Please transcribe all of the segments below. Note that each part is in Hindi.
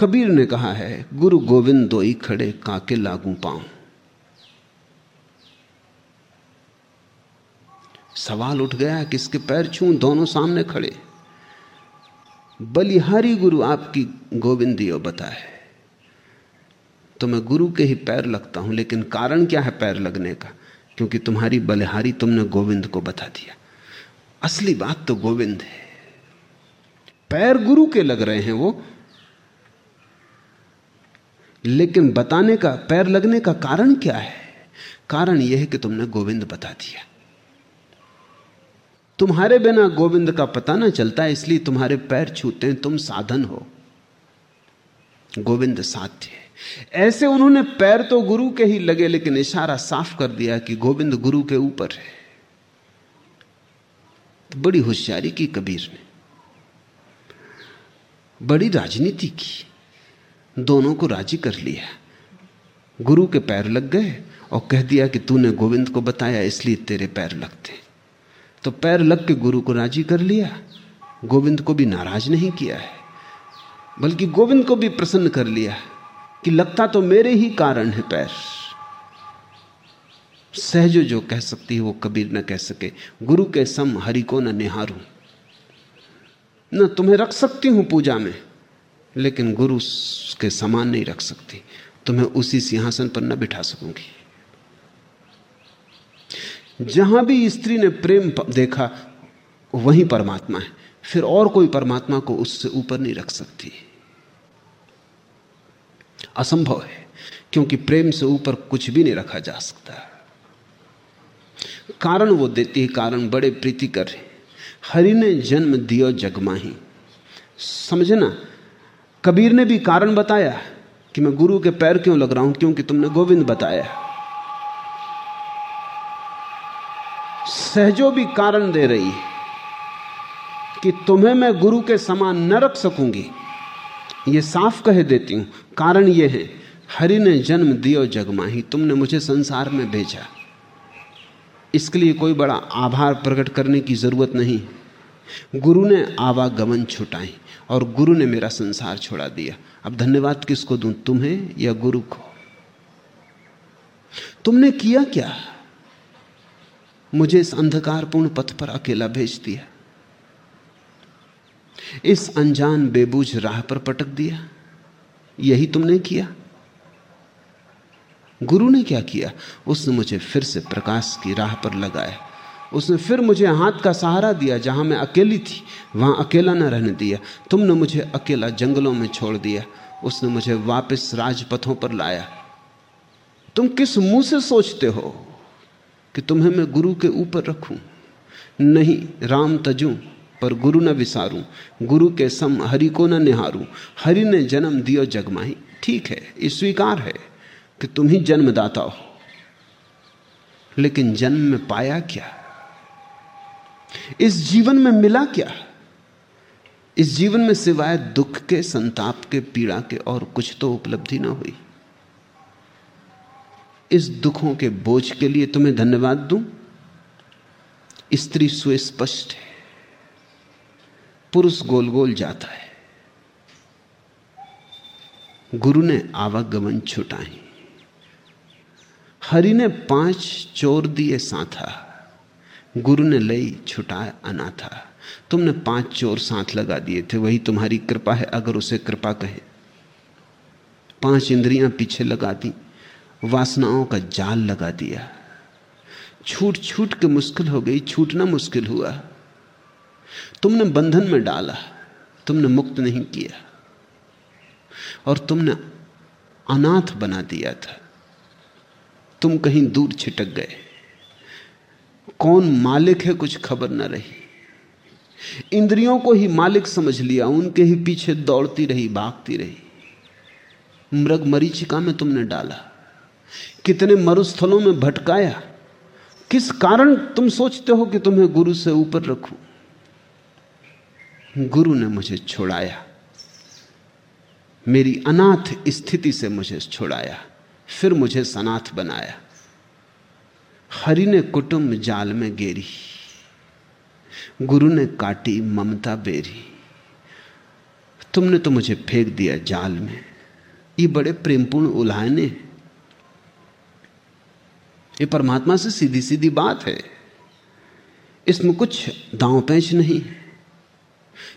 कबीर ने कहा है, गुरु गोविंद दोई खड़े काके लागू पाऊँ. सवाल उठ गया, किसके पैर छू? दोनों सामने खड़े। बलिहारी गुरु आपकी गोविंदियो बताए। तो मैं गुरु के ही पैर लगता हूँ, लेकिन कारण क्या है पैर लगने का? क्योंकि तुम्हारी बलिहारी तुमने गोविंद को बता दिया। असली बात तो गोविंद है। पैर गुरु के लग रहे हैं वो लेकिन बताने का, पैर लगने का कारण क्या है? कारण यह है कि तुमने गोविंद बता दिया। तुम्हारे बिना गोविंद का पता ना चलता है इसलिए तुम्हारे पैर छूते हैं, तुम साधन हो। गोविंद साध्य है। ऐसे उन्होंने पैर तो गुरु के ही लगे, लेकिन इशारा साफ़ कर दिया कि गोविंद गुरु के ऊपर है। तो बड़ी होशियारी की कबीर ने। बड़ी राजनीति की। दोनों को राज़ी कर लिया। गुरु के पैर लग गए और कह दिया कि तूने गोविंद को बताया, इसलिए तेरे पैर लगते। तो पैर लग के गुरु को राज़ी कर लिया। गोविंद को भी नाराज़ नहीं किया है, बल्कि गोविंद को भी प्रसन्न कर लिया कि लगता तो मेरे ही कारण है पैर। सहजो जो कह सकती है वो कबीर न कह सके। गुरु के सम हरि को न निहारू, न तुम्हें रख सकती हूँ पूजा में। लेकिन गुरु के समान नहीं रख सकती। तुम्हें उसी सिंहासन पर न बिठा सकूँगी। जहाँ भी स्त्री ने प्रेम देखा, वही परमात्मा है। फिर और कोई परमात्मा को उससे ऊपर नहीं रख सकती। असंभव है, क्योंकि प्रेम से ऊपर कुछ भी नहीं रखा जा सकता। कारण वो देती है, कारण बड़े प्रीति कर हरि ने जन्म दियो जगमाही। समझना कबीर ने भी कारण बताया कि मैं गुरु के पैर क्यों लग रहा हूँ, क्योंकि तुमने गोविंद बताया सहजो भी कारण दे रही कि तुम्हें मैं गुरु के समान न रख सकूँगी। ये साफ़ कह देती हूँ, कारण ये है, हरि ने जन्म दियो जगमाही तुमने मुझे संसार में भेजा। इसके लिए कोई बड़ा आभार प्रकट करने की ज़रूरत नहीं। गुरु ने आवागमन छुटाई। और गुरु ने मेरा संसार छोड़ा दिया। अब धन्यवाद किसको दूँ? तुम्हें या गुरु को? तुमने किया क्या? मुझे इस अंधकारपूर्ण पथ पर अकेला भेज दिया। इस अनजान बेबूझ राह पर पटक दिया। यही तुमने किया। गुरु ने क्या किया? उसने मुझे फिर से प्रकाश की राह पर लगाया। उसने फिर मुझे हाथ का सहारा दिया, जहाँ मैं अकेली थी, वहाँ अकेला न रहने दिया। तुमने मुझे अकेला जंगलों में छोड़ दिया। उसने मुझे वापस राजपथों पर लाया। तुम किस मुँह से सोचते हो कि तुम्हें मैं गुरु के ऊपर रखूँ? नहीं, राम तजू, पर गुरु न विसारूं। गुरु के सम हरि को न निहारूं। हरि ने जन्म दियो जगमाही। ठीक है स्वीकार है कि तुम ही जन्मदाता हो। लेकिन जन्म में पाया क्या? इस जीवन में मिला क्या? इस जीवन में सिवाय दुख के, संताप के, पीड़ा के और कुछ तो उपलब्धि ना हुई। इस दुखों के बोझ के लिए तुम्हें धन्यवाद दूँ। स्त्री सुस्पष्ट है। पुरुष गोल गोल जाता है। गुरु ने आवागमन छुटाई। हरि ने पाँच चोर दिए साथा। गुरु ने लई छुटाए अनाथा। तुमने पाँच चोर साथ लगा दिए थे, वही तुम्हारी कृपा है, अगर उसे कृपा कहे। पाँच इंद्रियाँ पीछे लगा दी, वासनाओं का जाल लगा दिया। छूट छूट के मुश्किल हो गई, छूटना मुश्किल हुआ। तुमने बंधन में डाला, तुमने मुक्त नहीं किया। और तुमने अनाथ बना दिया था। तुम कहीं दूर छिटक गए। कौन मालिक है कुछ खबर न रही। इंद्रियों को ही मालिक समझ लिया, उनके ही पीछे दौड़ती रही, भागती रही। मृग मरीचिका में तुमने डाला। कितने मरुस्थलों में भटकाया। किस कारण तुम सोचते हो कि तुम्हें गुरु से ऊपर रखूँ? गुरु ने मुझे छोड़ाया। मेरी अनाथ स्थिति से मुझे छोड़ाया। फिर मुझे सनाथ बनाया। हरि ने कुटुंब जाल में गेरी गुरु ने काटी ममता बेरी। तुमने तो मुझे फेंक दिया जाल में। ये बड़े प्रेमपूर्ण उल्हाने ये परमात्मा से सीधी सीधी बात है। इसमें कुछ दांव पैंच नहीं है।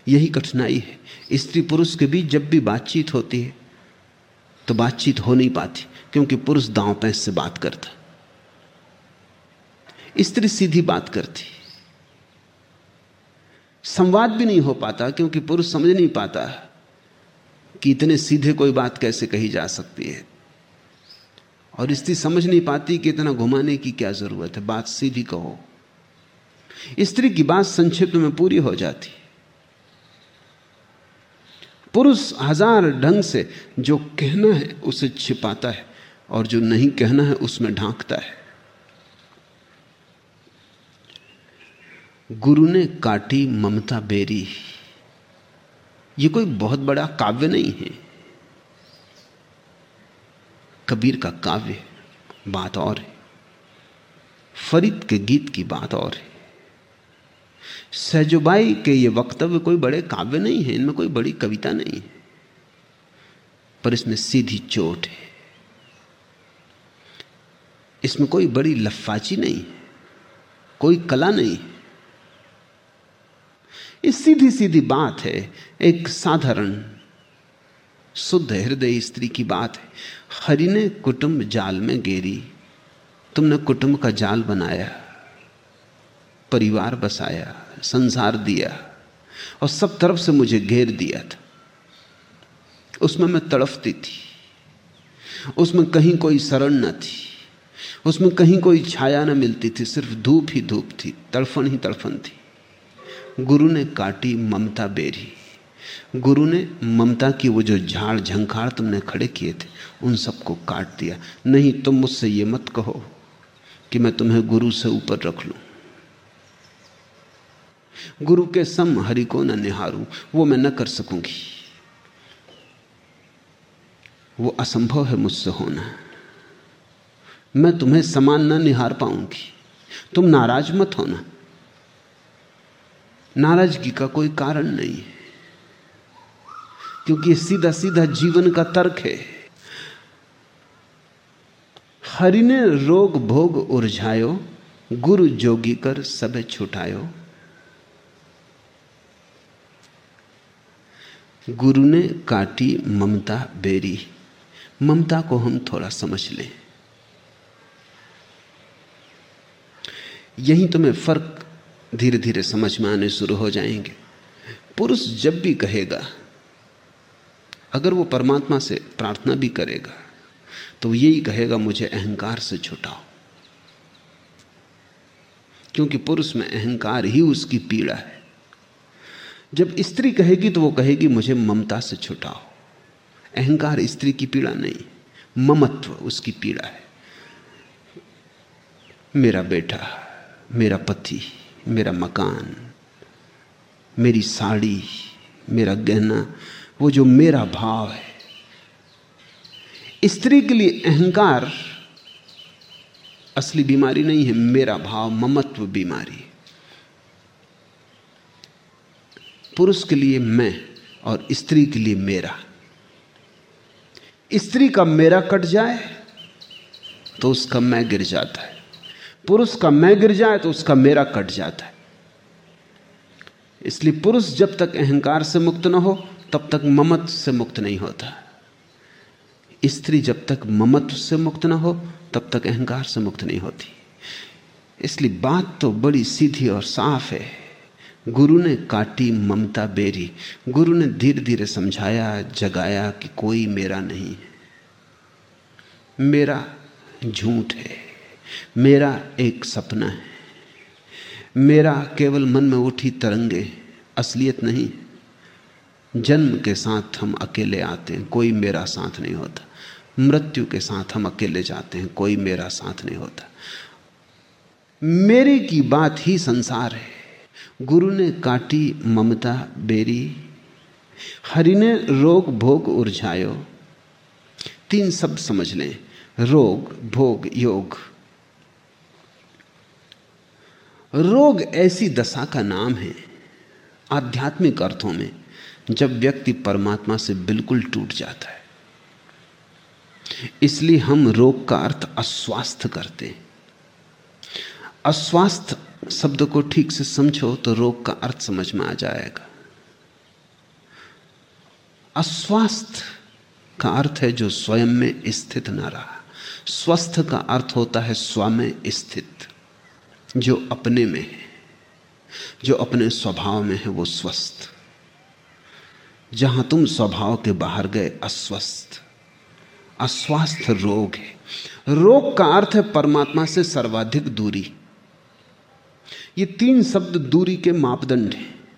यही कठिनाई है। स्त्री पुरुष के बीच जब भी बातचीत होती है तो बातचीत हो नहीं पाती, क्योंकि पुरुष दांव पैंच से बात करता स्त्री सीधी बात करती। संवाद भी नहीं हो पाता क्योंकि पुरुष समझ नहीं पाता कि इतने सीधे कोई बात कैसे कही जा सकती है। और स्त्री समझ नहीं पाती कि इतना घुमाने की क्या ज़रूरत है। बात सीधी कहो। स्त्री की बात संक्षिप्त में पूरी हो जाती। पुरुष हज़ार ढंग से जो कहना है उसे छिपाता है और जो नहीं कहना है उसमें ढांकता है। गुरु ने काटी ममता बेरी। ये कोई बहुत बड़ा काव्य नहीं है। कबीर का काव्य बात और है। फरीद के गीत की बात और है। सहजुबाई के ये वक्तव्य कोई बड़े काव्य नहीं है, इनमें कोई बड़ी कविता नहीं है। पर इसमें सीधी चोट है। इसमें कोई बड़ी लफाची नहीं है, कोई कला नहीं है। ये सीधी सीधी बात है। एक साधारण, शुद्ध हृदय स्त्री की बात है। हरि ने कुटुंब जाल में गेरी तुमने कुटुंब का जाल बनाया, परिवार बसाया, संसार दिया और सब तरफ़ से मुझे घेर दिया था। उसमें मैं तड़फती थी। उसमें कहीं कोई शरण न थी। उसमें कहीं कोई छाया न मिलती थी। सिर्फ़ धूप ही धूप थी तड़फन ही तड़फन थी। गुरु ने काटी ममता बेरी। गुरु ने ममता की वो जो झाड़ झंखाड़ तुमने खड़े किए थे, उन सबको काट दिया। नहीं, तुम मुझसे ये मत कहो कि मैं तुम्हें गुरु से ऊपर रख लूँ। गुरु के सम हरि को न निहारूं, वो मैं न कर सकूँगी। वो असंभव है मुझसे होना। मैं तुम्हें समान न निहार पाऊँगी। तुम नाराज़ मत होना। नाराज़गी का कोई कारण नहीं है। क्योंकि सीधा सीधा जीवन का तर्क है। हरि ने रोग भोग उर्झायो, गुरु जोगी कर सब छुटायो। गुरु ने काटी ममता बेरी। ममता को हम थोड़ा समझ लें। यही तुम्हें फ़र्क धीरे धीरे समझ में आने शुरू हो जाएँगे। पुरुष जब भी कहेगा, अगर वो परमात्मा से प्रार्थना भी करेगा तो यही कहेगा, मुझे अहंकार से छुटाओ। क्योंकि पुरुष में अहंकार ही उसकी पीड़ा है। जब स्त्री कहेगी तो वो कहेगी, मुझे ममता से छुटाओ। अहंकार स्त्री की पीड़ा नहीं, ममत्व उसकी पीड़ा है। मेरा बेटा, मेरा पति मेरा मकान, मेरी साड़ी, मेरा गहना, वो जो मेरा भाव है। स्त्री के लिए अहंकार असली बीमारी नहीं है, मेरा भाव ममत्व बीमारी पुरुष के लिए मैं और स्त्री के लिए मेरा। स्त्री का मेरा कट जाए तो उसका मैं गिर जाता है। पुरुष का मैं गिर जाए तो उसका मेरा कट जाता है। इसलिए पुरुष जब तक अहंकार से मुक्त ना हो, तब तक ममत्व से मुक्त नहीं होता। स्त्री जब तक ममत्व से मुक्त ना हो, तब तक अहंकार से मुक्त नहीं होती। इसलिए बात तो बड़ी सीधी और साफ़ है। गुरु ने काटी ममता बेरी। गुरु ने धीरे धीरे समझाया, जगाया कि कोई मेरा नहीं है। मेरा झूठ है। मेरा एक सपना है। मेरा केवल मन में उठी तरंगे, असलियत नहीं। जन्म के साथ हम अकेले आते हैं, कोई मेरा साथ नहीं होता। मृत्यु के साथ हम अकेले जाते हैं, कोई मेरा साथ नहीं होता। मेरे की बात ही संसार है। गुरु ने काटी ममता बेरी, हरि ने रोग भोग उर्झायो। तीन शब्द समझ लें, रोग, भोग, योग। रोग ऐसी दशा का नाम है आध्यात्मिक अर्थों में, जब व्यक्ति परमात्मा से बिल्कुल टूट जाता है। इसलिए हम रोग का अर्थ अस्वास्थ्य करते हैं। अस्वास्थ्य शब्द को ठीक से समझो तो रोग का अर्थ समझ में आ जाएगा। अस्वास्थ्य का अर्थ है जो स्वयं में स्थित ना रहा। स्वस्थ का अर्थ होता है स्व में स्थित। जो अपने में है, जो अपने स्वभाव में है, वो स्वस्थ। जहाँ तुम स्वभाव के बाहर गए, अस्वस्थ। अस्वास्थ्य रोग है। रोग का अर्थ है परमात्मा से सर्वाधिक दूरी। ये तीन शब्द दूरी के मापदंड हैं।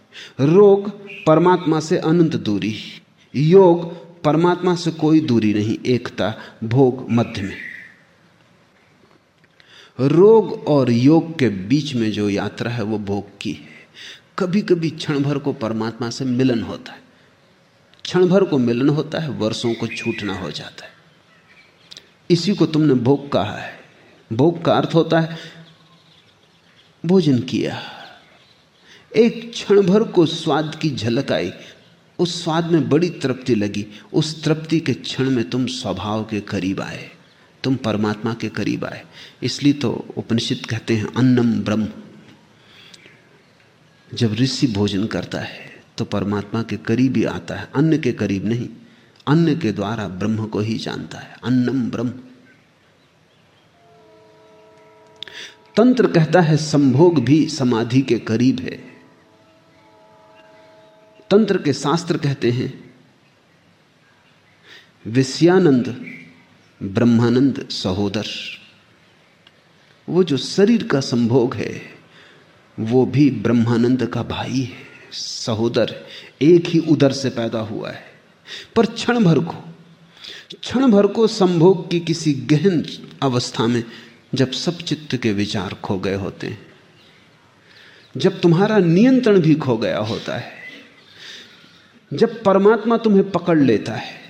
रोग परमात्मा से अनंत दूरी, योग परमात्मा से कोई दूरी नहीं, एकता, भोग, मध्य में। रोग और योग के बीच में जो यात्रा है, वो भोग की है। कभी कभी क्षण भर को परमात्मा से मिलन होता है। क्षण भर को मिलन होता है, वर्षों को छूटना हो जाता है। इसी को तुमने भोग कहा है। भोग का अर्थ होता है, भोजन किया। एक क्षण भर को स्वाद की झलक आई। उस स्वाद में बड़ी तृप्ति लगी। उस तृप्ति के क्षण में तुम स्वभाव के करीब आए। तुम परमात्मा के करीब आए। इसलिए तो उपनिषद कहते हैं, अन्नम ब्रह्म। जब ऋषि भोजन करता है तो परमात्मा के करीब ही आता है, अन्न के करीब नहीं। अन्न के द्वारा ब्रह्म को ही जानता है, अन्नम ब्रह्म। तंत्र कहता है, संभोग भी समाधि के करीब है। तंत्र के शास्त्र कहते हैं, विषयानंद ब्रह्मानंद सहोदर। वो जो शरीर का संभोग है, वो भी ब्रह्मानंद का भाई है, सहोदर। एक ही उदर से पैदा हुआ है। पर क्षण भर को, क्षण भर को संभोग की किसी गहन अवस्था में जब सब चित्त के विचार खो गए होते हैं, जब तुम्हारा नियंत्रण भी खो गया होता है, जब परमात्मा तुम्हें पकड़ लेता है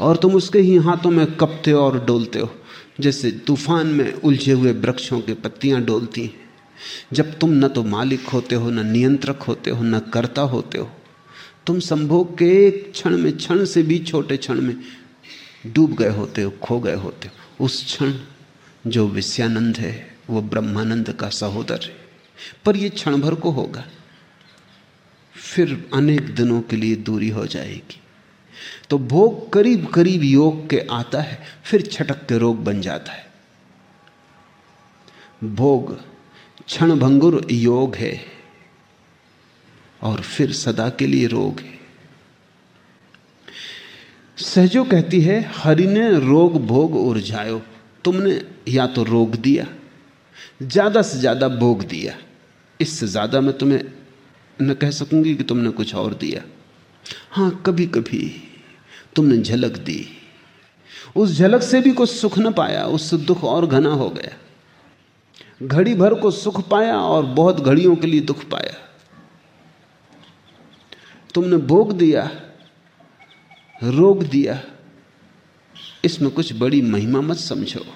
और तुम उसके ही हाथों में कपते और डोलते हो, जैसे तूफ़ान में उलझे हुए वृक्षों की पत्तियाँ डोलती हैं। जब तुम न तो मालिक होते हो, न नियंत्रक होते हो, न कर्ता होते हो, तुम संभोग के एक क्षण में, क्षण से भी छोटे क्षण में डूब गए होते हो, खो गए होते हो। उस क्षण जो विषयानंद है, वो ब्रह्मानंद का सहोदर है। पर यह क्षण भर को होगा। फिर अनेक दिनों के लिए दूरी हो जाएगी। तो भोग करीब करीब योग के आता है, फिर छटक के रोग बन जाता है। भोग क्षण भंगुर योग है और फिर सदा के लिए रोग है। सहजो कहती है हरि ने रोग भोग उर्झायो, तुमने या तो रोग दिया, ज़्यादा से ज़्यादा भोग दिया, इससे ज़्यादा मैं तुम्हें न कह सकूँगी कि तुमने कुछ और दिया। हाँ कभी कभी तुमने झलक दी। उस झलक से भी कुछ सुख न पाया उससे दुख और घना हो गया। घड़ी भर को सुख पाया और बहुत घड़ियों के लिए दुख पाया। तुमने भोग दिया, रोग दिया। इसमें कुछ बड़ी महिमा मत समझो।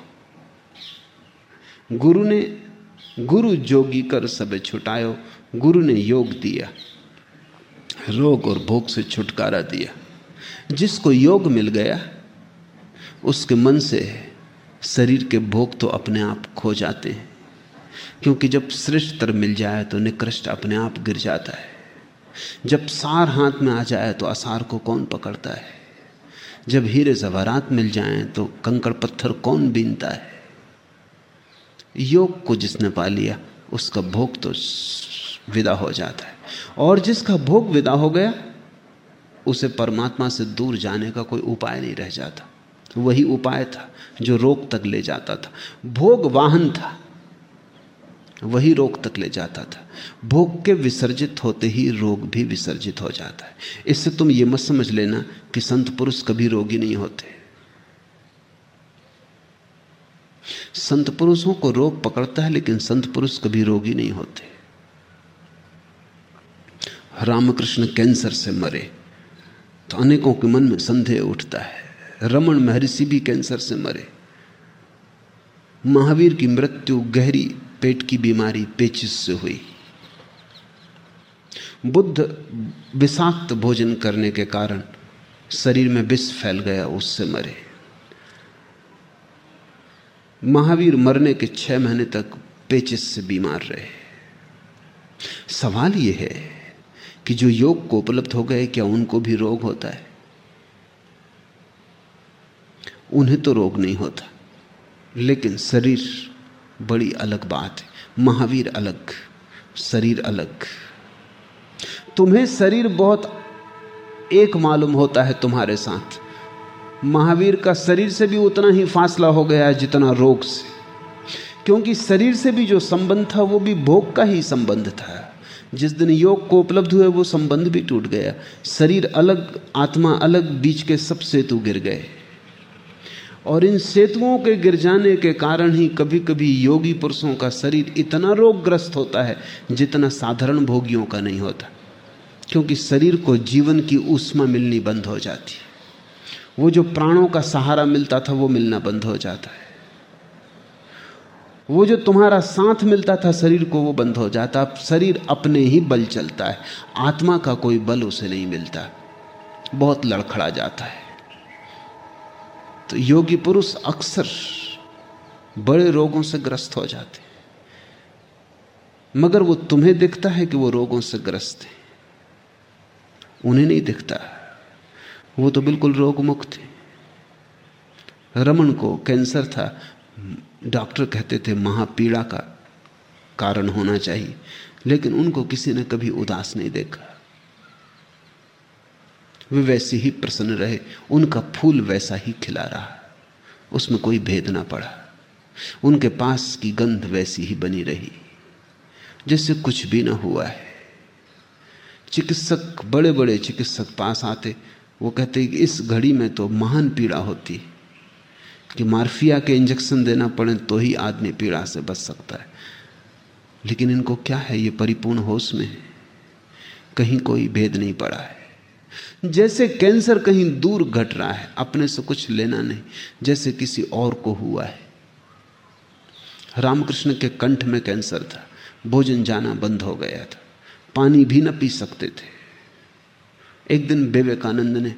गुरु ने गुरु जोगी कर सब छुटायो, गुरु ने योग दिया। रोग और भोग से छुटकारा दिया। जिसको योग मिल गया, उसके मन से शरीर के भोग तो अपने आप खो जाते हैं। क्योंकि जब श्रेष्ठ तर मिल जाए तो निकृष्ट अपने आप गिर जाता है। जब सार हाथ में आ जाए तो असार को कौन पकड़ता है? जब हीरे जवारात मिल जाएँ तो कंकड़ पत्थर कौन बीनता है? योग को जिसने पा लिया, उसका भोग तो विदा हो जाता है। और जिसका भोग विदा हो गया उसे परमात्मा से दूर जाने का कोई उपाय नहीं रह जाता। वही उपाय था जो रोग तक ले जाता था। भोग वाहन था, वही रोग तक ले जाता था। भोग के विसर्जित होते ही रोग भी विसर्जित हो जाता है। इससे तुम ये मत समझ लेना कि संत पुरुष कभी रोगी नहीं होते। संत पुरुषों को रोग पकड़ता है, लेकिन संत पुरुष कभी रोगी नहीं होते। रामकृष्ण कैंसर से मरे। तो अनेकों के मन में संदेह उठता है। रमन महर्षि भी कैंसर से मरे। महावीर की मृत्यु गहरी पेट की बीमारी पेचिस से हुई। बुद्ध विषाक्त भोजन करने के कारण शरीर में विष फैल गया, उससे मरे। महावीर मरने के छह महीने तक पेचिस से बीमार रहे। सवाल यह है कि जो योग को उपलब्ध हो गए, क्या उनको भी रोग होता है? उन्हें तो रोग नहीं होता, लेकिन शरीर बड़ी अलग बात है। महावीर अलग, शरीर अलग। तुम्हें शरीर बहुत एक मालूम होता है तुम्हारे साथ। महावीर का शरीर से भी उतना ही फासला हो गया है जितना रोग से। क्योंकि शरीर से भी जो संबंध था, वो भी भोग का ही संबंध था। जिस दिन योग को उपलब्ध हुए, वो संबंध भी टूट गया। शरीर अलग, आत्मा अलग, बीच के सब सेतु गिर गए। और इन सेतुओं के गिर जाने के कारण ही कभी कभी योगी पुरुषों का शरीर इतना रोगग्रस्त होता है, जितना साधारण भोगियों का नहीं होता। क्योंकि शरीर को जीवन की ऊष्मा मिलनी बंद हो जाती है। वो जो प्राणों का सहारा मिलता था, वो मिलना बंद हो जाता है। वो जो तुम्हारा साथ मिलता था शरीर को, वो बंद हो जाता। अब शरीर अपने ही बल चलता है। आत्मा का कोई बल उसे नहीं मिलता। बहुत लड़खड़ा जाता है। तो योगी पुरुष अक्सर बड़े रोगों से ग्रस्त हो जाते मगर वो तुम्हें दिखता है कि वो रोगों से ग्रस्त है। उन्हें नहीं दिखता। वो तो बिल्कुल रोग मुक्त थे रमन को कैंसर था। डॉक्टर कहते थे, महापीड़ा का कारण होना चाहिए। लेकिन उनको किसी ने कभी उदास नहीं देखा। वे वैसे ही प्रसन्न रहे, उनका फूल वैसा ही खिला रहा, उसमें कोई भेद ना पड़ा। उनके पास की गंध वैसी ही बनी रही, जैसे कुछ भी ना हुआ है। चिकित्सक बड़े बड़े चिकित्सक पास आते, वो कहते कि, इस घड़ी में तो महान पीड़ा होती कि मार्फिया के इंजेक्शन देना पड़े तो ही आदमी पीड़ा से बच सकता है। लेकिन इनको क्या है? ये परिपूर्ण होश में है। कहीं कोई भेद नहीं पड़ा है। जैसे कैंसर कहीं दूर घट रहा है, अपने से कुछ लेना नहीं। जैसे किसी और को हुआ है। रामकृष्ण के कंठ में कैंसर था। भोजन जाना बंद हो गया था। पानी भी न पी सकते थे। एक दिन विवेकानंद ने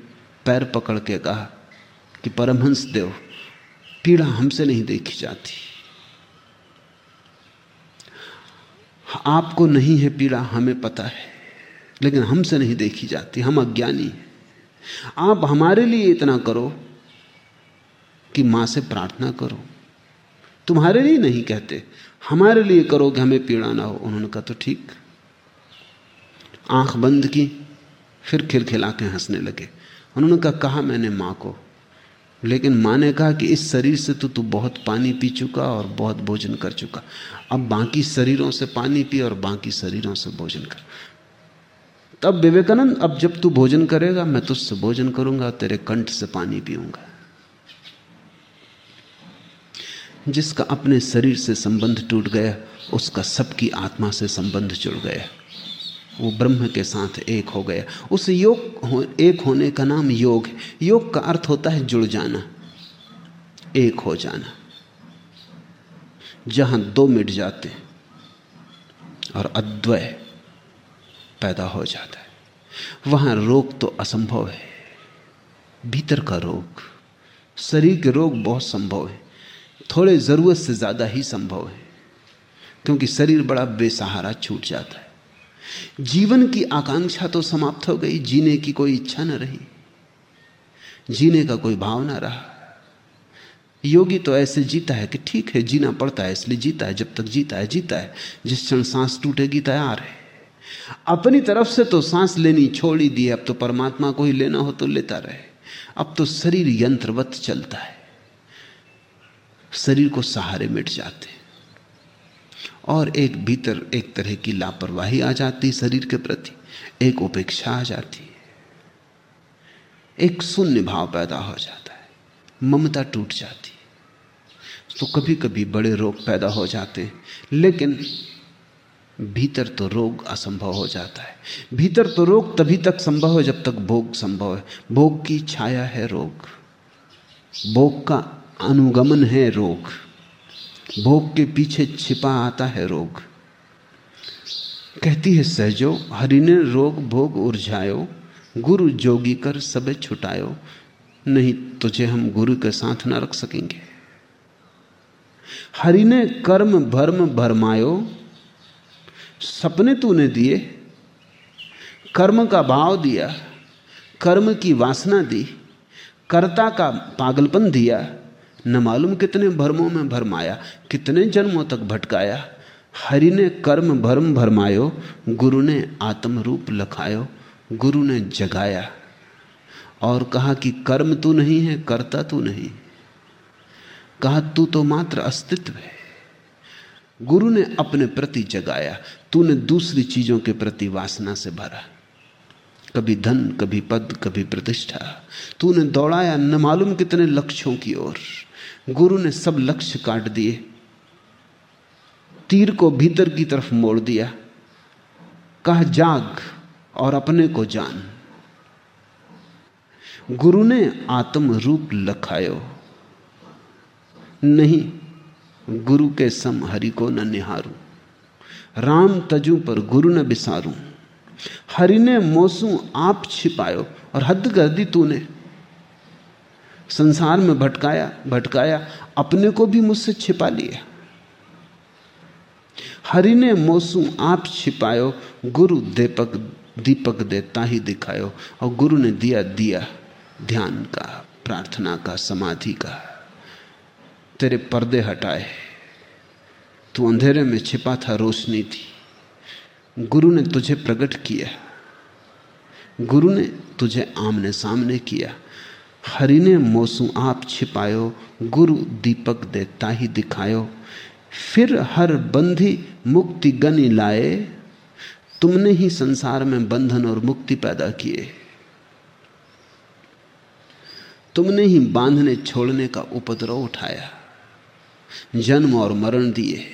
पैर पकड़ के कहा कि परमहंस देव पीड़ा हमसे नहीं देखी जाती। आपको नहीं है पीड़ा, हमें पता है, लेकिन हमसे नहीं देखी जाती, हम अज्ञानी हैं। आप हमारे लिए इतना करो कि माँ से प्रार्थना करो। तुम्हारे लिए नहीं कहते, हमारे लिए करो कि हमें पीड़ा ना हो। उन्होंने कहा तो ठीक। आँख बंद की, फिर खिलखिला के हंसने लगे। उन्होंने कहा कहा मैंने माँ को? लेकिन माँ ने कहा कि इस शरीर से तो तू बहुत पानी पी चुका और बहुत भोजन कर चुका। अब बाकी शरीरों से पानी पी और बाकी शरीरों से भोजन कर। तब विवेकानंद, अब जब तू भोजन करेगा, मैं तुझसे भोजन करूँगा तेरे कंठ से पानी पीऊँगा। जिसका अपने शरीर से संबंध टूट गया, उसका सबकी आत्मा से संबंध जुड़ गया। वो ब्रह्म के साथ एक हो गया। उस योग हो, एक होने का नाम योग है। योग का अर्थ होता है जुड़ जाना एक हो जाना। जहाँ दो मिट जाते और अद्वय पैदा हो जाता है वहाँ रोग तो असंभव है। भीतर का रोग शरीर के रोग बहुत संभव है। थोड़े ज़रूरत से ज़्यादा ही संभव है क्योंकि शरीर बड़ा बेसहारा छूट जाता है। जीवन की आकांक्षा तो समाप्त हो गई, जीने की कोई इच्छा न रही, जीने का कोई भाव ना रहा। योगी तो ऐसे जीता है कि ठीक है, जीना पड़ता है, इसलिए जीता है, जब तक जीता है जीता है, जिस क्षण सांस टूटेगी तैयार है। अपनी तरफ़ से तो सांस लेनी छोड़ ही दी अब तो परमात्मा को ही लेना हो तो लेता रहे। अब तो शरीर यंत्रवत चलता है, शरीर को सहारे मिट जाते और एक भीतर एक तरह की लापरवाही आ जाती शरीर के प्रति, एक उपेक्षा आ जाती है। एक शून्य भाव पैदा हो जाता है, ममता टूट जाती है। तो कभी कभी बड़े रोग पैदा हो जाते हैं, लेकिन भीतर तो रोग असंभव हो जाता है। भीतर तो रोग तभी तक संभव है जब तक भोग संभव है। भोग की छाया है रोग, भोग का अनुगमन है रोग। भोग के पीछे छिपा आता है रोग। कहती है, सहजो हरि ने रोग भोग उर्झायो, गुरु जोगी कर सबे छुटायो, नहीं तुझे हम गुरु के साथ न रख सकेंगे। हरि ने कर्म भर्म भरमायो, सपने तूने दिए, कर्म का भाव दिया, कर्म की वासना दी, कर्ता का पागलपन दिया न मालूम कितने भर्मों में भरमाया, कितने जन्मों तक भटकाया। हरि ने कर्म भर्म भरमायो, गुरु ने आत्म रूप लखायो, गुरु ने जगाया। और कहा कि कर्म तू नहीं है, कर्ता तू नहीं। कहा, तू तो मात्र अस्तित्व है। गुरु ने अपने प्रति जगाया, तूने दूसरी चीज़ों के प्रति वासना से भरा। कभी धन, कभी पद, कभी प्रतिष्ठा। तूने दौड़ाया, न मालूम कितने लक्ष्यों की ओर। गुरु ने सब लक्ष्य काट दिए। तीर को भीतर की तरफ़ मोड़ दिया। कहा, जाग और अपने को जान। गुरु ने आत्म रूप लखायो। नहीं, गुरु के सम हरि को न निहारू। राम तजू पर गुरु न बिसारू। हरि ने मोसू आप छिपायो और हद कर दी तूने। संसार में भटकाया भटकाया, अपने को भी मुझसे छिपा लिया हरि ने मोसू आप छिपायो, गुरु दीपक दीपक देता ही दिखायो, और गुरु ने दिया दिया ध्यान का, प्रार्थना का, समाधि का। तेरे पर्दे हटाए, तू अंधेरे में छिपा था, रोशनी थी। गुरु ने तुझे प्रकट किया, गुरु ने तुझे आमने सामने किया हरि ने मोसू आप छिपायो, गुरु दीपक देता ही दिखायो। फिर हर बंधी मुक्ति गनि लाए, तुमने ही संसार में बंधन और मुक्ति पैदा किए। तुमने ही बांधने छोड़ने का उपद्रव उठाया, जन्म और मरण दिए।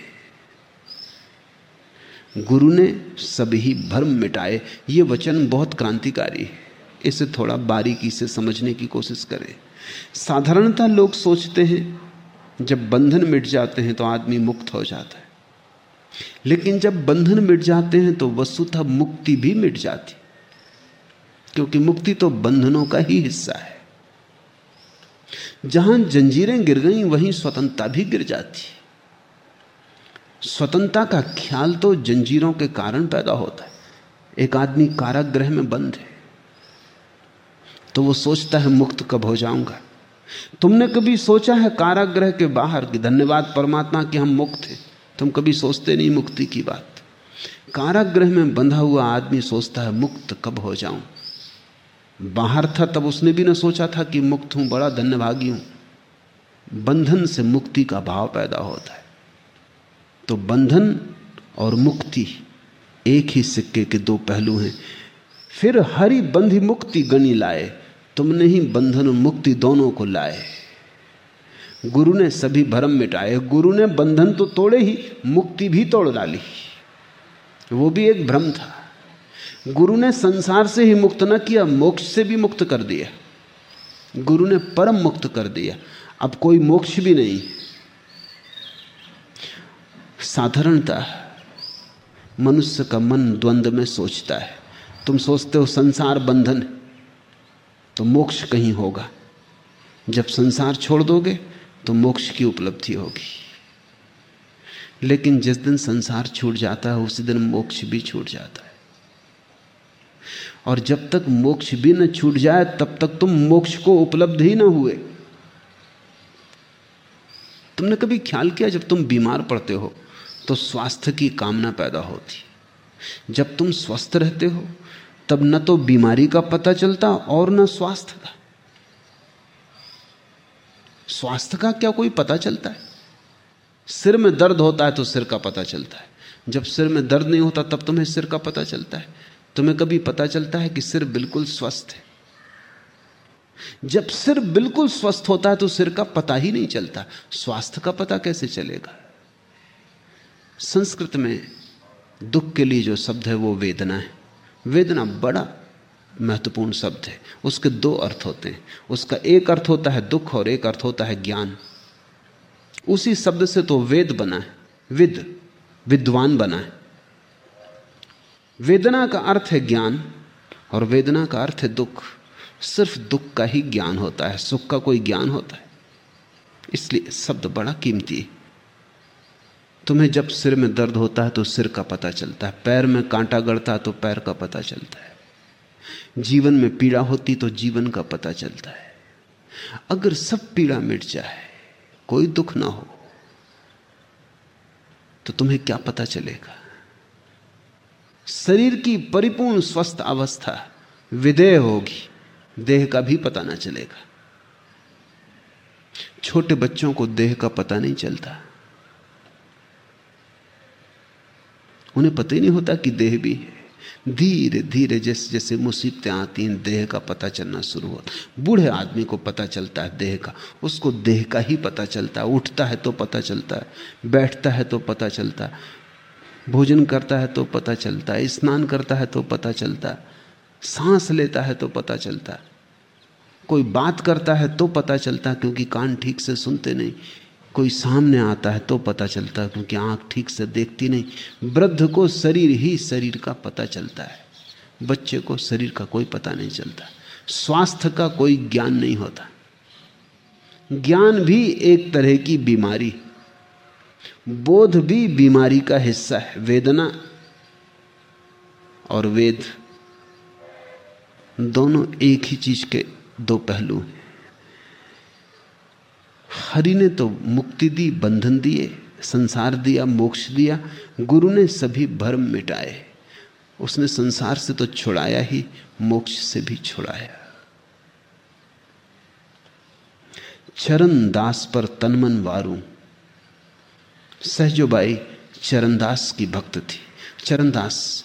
गुरु ने सभी भ्रम मिटाए। ये वचन बहुत क्रांतिकारी है। इसे थोड़ा बारीकी से समझने की कोशिश करें। साधारणता लोग सोचते हैं, जब बंधन मिट जाते हैं तो आदमी मुक्त हो जाता है। लेकिन जब बंधन मिट जाते हैं तो वस्तुतः मुक्ति भी मिट जाती क्योंकि मुक्ति तो बंधनों का ही हिस्सा है। जहाँ जंजीरें गिर गई, वहीं स्वतंत्रता भी गिर जाती स्वतंत्रता का ख्याल तो जंजीरों के कारण पैदा होता है। एक आदमी कारागृह में बंद है। तो वो सोचता है, मुक्त कब हो जाऊँगा? तुमने कभी सोचा है कारागृह के बाहर कि धन्यवाद परमात्मा कि हम मुक्त हैं? तुम कभी सोचते नहीं मुक्ति की बात। कारागृह में बंधा हुआ आदमी सोचता है, मुक्त कब हो जाऊँ? बाहर था तब उसने भी ना सोचा था कि मुक्त हूँ, बड़ा धन्यभागी हूँ। बंधन से मुक्ति का भाव पैदा होता है। तो बंधन और मुक्ति एक ही सिक्के के दो पहलू हैं। फिर हरि बंधी मुक्ति गणी लाए। तुमने ही बंधन मुक्ति दोनों को लाए। गुरु ने सभी भरम मिटाए। गुरु ने बंधन तो तोड़े ही, मुक्ति भी तोड़ डाली। वो भी एक भ्रम था। गुरु ने संसार से ही मुक्त न किया, मोक्ष से भी मुक्त कर दिया। गुरु ने परम मुक्त कर दिया। अब कोई मोक्ष भी नहीं। साधारणता, मनुष्य का मन द्वंद्व में सोचता है। तुम सोचते हो संसार बंधन तो मोक्ष कहीं होगा। जब संसार छोड़ दोगे तो मोक्ष की उपलब्धि होगी। लेकिन जिस दिन संसार छूट जाता है, उसी दिन मोक्ष भी छूट जाता है। और जब तक मोक्ष भी न छूट जाए, तब तक तुम मोक्ष को उपलब्ध ही ना हुए। तुमने कभी ख्याल किया, जब तुम बीमार पड़ते हो तो स्वास्थ्य की कामना पैदा होती। जब तुम स्वस्थ रहते हो तब न तो बीमारी का पता चलता और न स्वास्थ्य का। स्वास्थ्य का क्या कोई पता चलता है? सिर में दर्द होता है तो सिर का पता चलता है। जब सिर में दर्द नहीं होता तब तुम्हें सिर का पता चलता है। तुम्हें कभी पता चलता है कि सिर बिल्कुल स्वस्थ है? जब सिर बिल्कुल स्वस्थ होता है तो सिर का पता ही नहीं चलता। स्वास्थ्य का पता कैसे चलेगा? संस्कृत में दुख के लिए जो शब्द है वो वेदना है। वेदना बड़ा महत्वपूर्ण शब्द है। उसके दो अर्थ होते हैं। उसका एक अर्थ होता है दुख और एक अर्थ होता है ज्ञान। उसी शब्द से तो वेद बना है। विद, विद्वान बना है। वेदना का अर्थ है ज्ञान और वेदना का अर्थ है दुख। सिर्फ़ दुख का ही ज्ञान होता है, सुख का कोई ज्ञान होता है। इसलिए शब्द बड़ा कीमती है। तुम्हें जब सिर में दर्द होता है तो सिर का पता चलता है। पैर में कांटा गड़ता तो पैर का पता चलता है। जीवन में पीड़ा होती तो जीवन का पता चलता है। अगर सब पीड़ा मिट जाए, कोई दुख ना हो तो तुम्हें क्या पता चलेगा? शरीर की परिपूर्ण स्वस्थ अवस्था विदेह होगी, देह का भी पता ना चलेगा। छोटे बच्चों को देह का पता नहीं चलता। उन्हें पता ही नहीं होता कि देह भी है। धीरे धीरे जैसे जैसे मुसीबतें आती हैं, देह का पता चलना शुरू होता बूढ़े आदमी को पता चलता है देह का। उसको देह का ही पता चलता है। उठता है तो पता चलता है। बैठता है तो पता चलता है। भोजन करता है तो पता चलता है। स्नान करता है तो पता चलता है। सांस लेता है तो पता चलता है। कोई बात करता है तो पता चलता है, क्योंकि कान ठीक से सुनते नहीं। कोई सामने आता है तो पता चलता है, क्योंकि आँख ठीक से देखती नहीं। वृद्ध को शरीर ही शरीर का पता चलता है। बच्चे को शरीर का कोई पता नहीं चलता। स्वास्थ्य का कोई ज्ञान नहीं होता। ज्ञान भी एक तरह की बीमारी। बोध भी बीमारी का हिस्सा है। वेदना और वेद दोनों एक ही चीज़ के दो पहलू हैं। हरि ने तो मुक्ति दी, बंधन दिए, संसार दिया, मोक्ष दिया, गुरु ने सभी भरम मिटाए। उसने संसार से तो छुड़ाया ही, मोक्ष से भी छुड़ाया। चरण दास पर तनमन वारू। सहजोबाई चरणदास की भक्त थी। चरणदास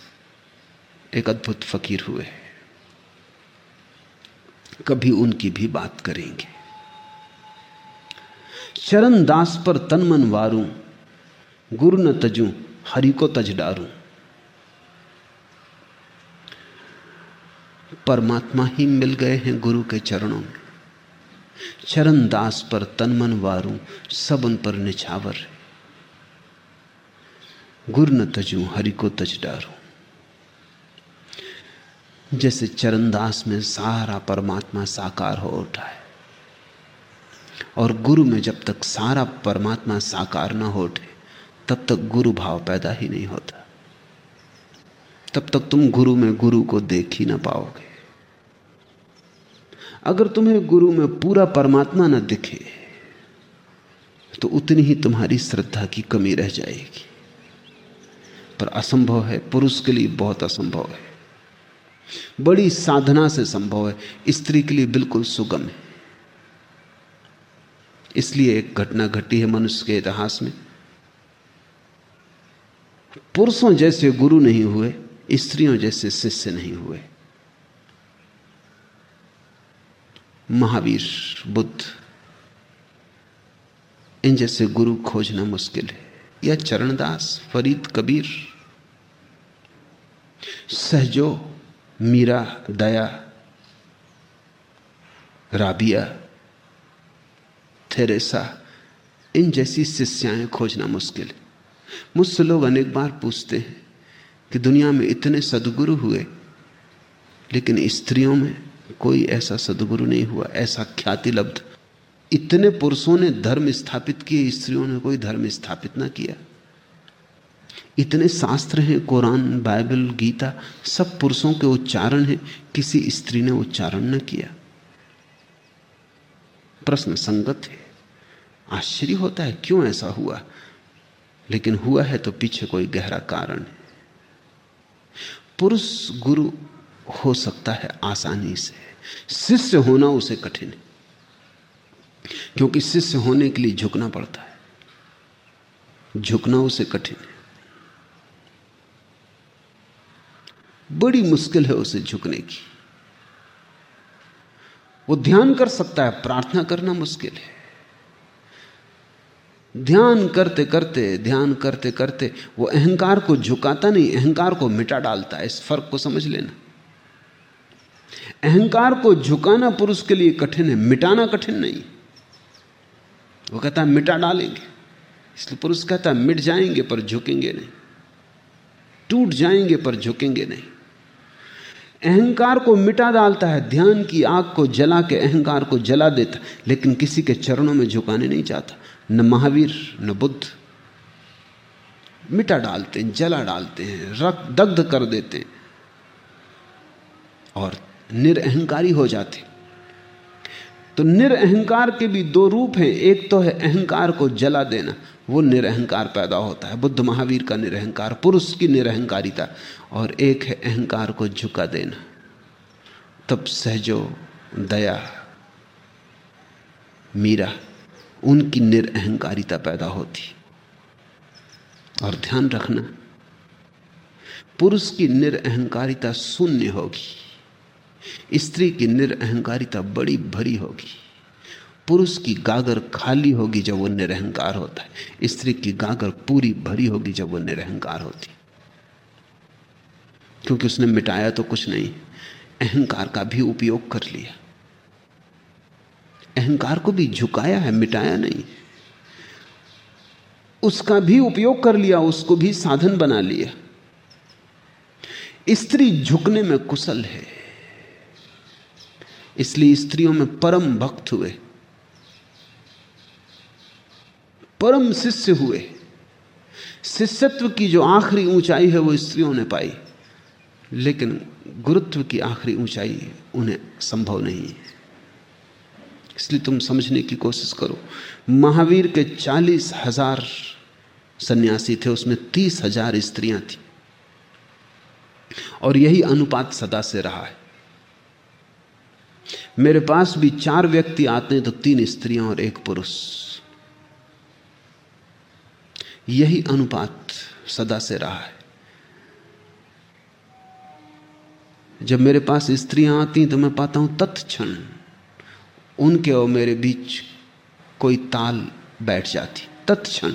एक अद्भुत फकीर हुए। कभी उनकी भी बात करेंगे। चरण दास पर तन मन वारू, गुरु न तजू, हरि को तज डारू। परमात्मा ही मिल गए हैं गुरु के चरणों में। चरण दास पर तन मन वारू, सब उन पर निछावर गुरु न तजू, हरि को तज डारू। जैसे चरणदास में सारा परमात्मा साकार हो उठा है और गुरु में जब तक सारा परमात्मा साकार ना हो उठे तब तक गुरु भाव पैदा ही नहीं होता। तब तक तुम गुरु में गुरु को देख ही ना पाओगे। अगर तुम्हें गुरु में पूरा परमात्मा ना दिखे तो उतनी ही तुम्हारी श्रद्धा की कमी रह जाएगी। पर असंभव है, पुरुष के लिए बहुत असंभव है। बड़ी साधना से संभव है, स्त्री के लिए बिल्कुल सुगम है। इसलिए एक घटना घटी है मनुष्य के इतिहास में। पुरुषों जैसे गुरु नहीं हुए, स्त्रियों जैसे शिष्य नहीं हुए। महावीर, बुद्ध, इन जैसे गुरु खोजना मुश्किल है। या चरणदास, फरीद, कबीर, सहजो, मीरा, दया, राबिया थेरेसा, इन जैसी शिष्याएँ खोजना मुश्किल। है मुझसे लोग अनेक बार पूछते हैं कि दुनिया में इतने सदगुरु हुए, लेकिन स्त्रियों में कोई ऐसा सदगुरु नहीं हुआ, ऐसा ख्याति लब्ध इतने पुरुषों ने धर्म स्थापित किए, स्त्रियों ने कोई धर्म स्थापित ना किया। इतने शास्त्र हैं, कुरान, बाइबल, गीता, सब पुरुषों के उच्चारण हैं, किसी स्त्री ने उच्चारण न किया। प्रश्न संगत है। आश्चर्य होता है, क्यों ऐसा हुआ? लेकिन हुआ है तो पीछे कोई गहरा कारण है। पुरुष गुरु हो सकता है आसानी से, शिष्य होना उसे कठिन है, क्योंकि शिष्य होने के लिए झुकना पड़ता है। झुकना उसे कठिन है। बड़ी मुश्किल है उसे झुकने की। वो ध्यान कर सकता है, प्रार्थना करना मुश्किल है। ध्यान करते करते, ध्यान करते करते वो अहंकार को झुकाता नहीं, अहंकार को मिटा डालता है। इस फ़र्क को समझ लेना। अहंकार को झुकाना पुरुष के लिए कठिन है, मिटाना कठिन नहीं। वो कहता है, मिटा डालेंगे। इसलिए पुरुष कहता है, मिट जाएँगे पर झुकेंगे नहीं। टूट जाएँगे पर झुकेंगे नहीं। अहंकार को मिटा डालता है, ध्यान की आग को जला के अहंकार को जला देता लेकिन किसी के चरणों में झुकाने नहीं चाहता। न महावीर, न बुद्ध। मिटा डालते हैं, जला डालते हैं रक्त दग्ध कर देते हैं। और निरअहकारी हो जाते तो निरअहकार के भी दो रूप हैं। एक तो है अहंकार को जला देना, वो निरअहकार पैदा होता है। बुद्ध महावीर का निरअहकार, पुरुष की निरअहकारिता, और एक है अहंकार को झुका देना। तब सहजो, दया, मीरा। उनकी निरअहकारिता पैदा होती। और ध्यान रखना, पुरुष की निरअहकारिता शून्य होगी, स्त्री की निरअहकारिता बड़ी भरी होगी, पुरुष की गागर खाली होगी जब वो निरहंकार होता है, स्त्री की गागर पूरी भरी होगी जब वो निरहंकार होती। क्योंकि उसने मिटाया तो कुछ नहीं, अहंकार का भी उपयोग कर लिया। अहंकार को भी झुकाया है, मिटाया नहीं। उसका भी उपयोग कर लिया, उसको भी साधन बना लिया। स्त्री झुकने में कुशल है। इसलिए स्त्रियों में परम भक्त हुए। परम शिष्य हुए। शिष्यत्व की जो आखिरी ऊंचाई है, वो स्त्रियों ने पाई। लेकिन गुरुत्व की आखिरी ऊंचाई उन्हें संभव नहीं है। इसलिए तुम समझने की कोशिश करो। महावीर के चालीस हज़ार सन्यासी थे, उसमें तीस हज़ार स्त्रियाँ थी। और यही अनुपात सदा से रहा है। मेरे पास भी चार व्यक्ति आते हैं तो तीन स्त्रियाँ और एक पुरुष। यही अनुपात सदा से रहा है। जब मेरे पास स्त्रियाँ आती तो मैं पाता हूँ तत्क्षण। उनके और मेरे बीच कोई ताल बैठ जाती, तत्क्षण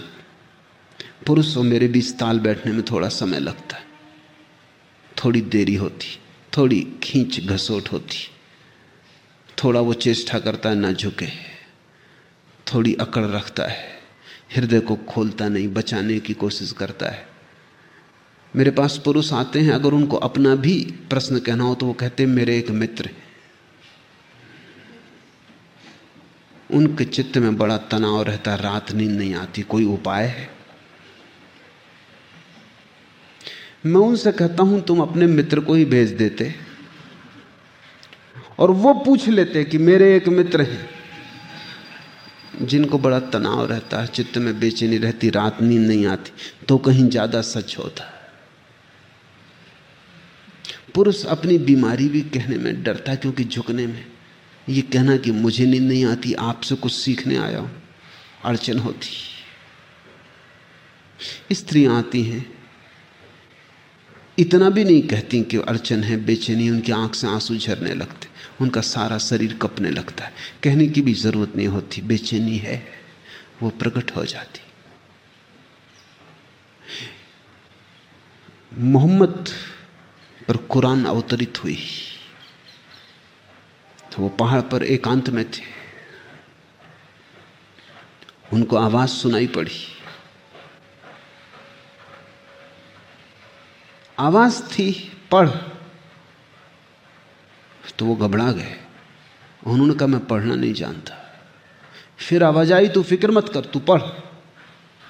पुरुष और मेरे बीच ताल बैठने में थोड़ा समय लगता है। थोड़ी देरी होती, थोड़ी खींच घसोट होती, थोड़ा वो चेष्टा करता है, ना झुके, थोड़ी अकड़ रखता है, हृदय को खोलता नहीं, बचाने की कोशिश करता है। मेरे पास पुरुष आते हैं, अगर उनको अपना भी प्रश्न कहना हो तो वो कहते मेरे एक मित्र उनके चित्त में बड़ा तनाव रहता रात नींद नहीं आती, कोई उपाय है? मैं उनसे कहता हूँ, तुम अपने मित्र को ही भेज देते। और वो पूछ लेते कि मेरे एक मित्र हैं, जिनको बड़ा तनाव रहता है, चित्त में बेचैनी रहती, रात नींद नहीं आती तो कहीं ज़्यादा सच होता। पुरुष अपनी बीमारी भी कहने में डरता क्योंकि झुकने में ये कहना कि मुझे नींद नहीं आती, आपसे कुछ सीखने आया हूँ। अड़चन होती। स्त्रियाँ आती हैं। इतना भी नहीं कहती कि अड़चन है, बेचैनी उनकी आँख से आँसू झरने लगते, उनका सारा शरीर कपने लगता है। कहने की भी ज़रूरत नहीं होती, बेचैनी है, वो प्रकट हो जाती। मोहम्मद पर कुरान अवतरित हुई। तो वो पहाड़ पर एकांत में थे। उनको आवाज़ सुनाई पड़ी। आवाज़ थी, पढ़। तो वो घबरा गए। उन्होंने कहा, मैं पढ़ना नहीं जानता। फिर आवाज़ आई, तू फ़िक्र मत कर, तू पढ़।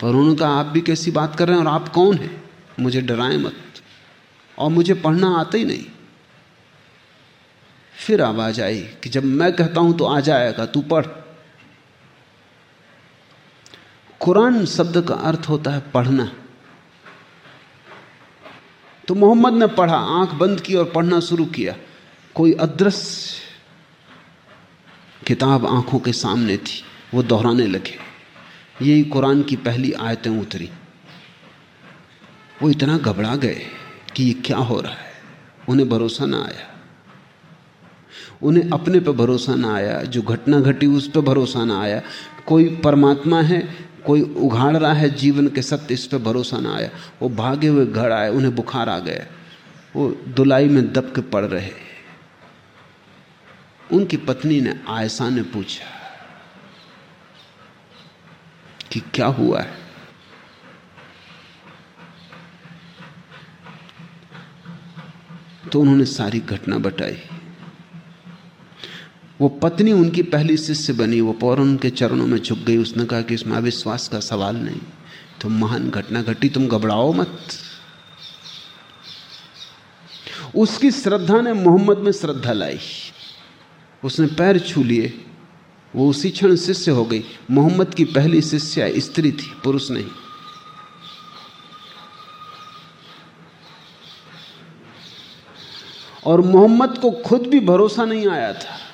पर उन्होंने कहा, आप भी कैसी बात कर रहे हैं और आप कौन हैं? मुझे डराए मत। और मुझे पढ़ना आता ही नहीं। फिर आवाज़ आई कि जब मैं कहता हूँ तो आ जाएगा, तू पढ़। कुरान शब्द का अर्थ होता है पढ़ना। तो मोहम्मद ने पढ़ा, आँख बंद की और पढ़ना शुरू किया। कोई अदृश्य किताब आँखों के सामने थी, वो दोहराने लगे। यही कुरान की पहली आयतें उतरी। वो इतना घबरा गए कि ये क्या हो रहा है? उन्हें भरोसा ना आया। उन्हें अपने पर भरोसा ना आया, जो घटना घटी उस पर भरोसा ना आया। कोई परमात्मा है, कोई उघाड़ रहा है जीवन के सत्य, इस पर भरोसा ना आया। वो भागे हुए घर आए, उन्हें बुखार आ गया। वो दुलाई में दब के पड़ रहे। उनकी पत्नी ने आयसा ने पूछा कि क्या हुआ है? तो उन्होंने सारी घटना बताई। वो पत्नी उनकी पहली शिष्य बनी, वो पौर उनके चरणों में झुक गई। उसने कहा कि इसमें अविश्वास का सवाल नहीं। तो महान घटना घटी, तुम घबराओ मत। उसकी श्रद्धा ने मोहम्मद में श्रद्धा लाई। उसने पैर छू लिए। वो उसी क्षण शिष्य हो गई। मोहम्मद की पहली शिष्या स्त्री थी, पुरुष नहीं। और मोहम्मद को खुद भी भरोसा नहीं आया था।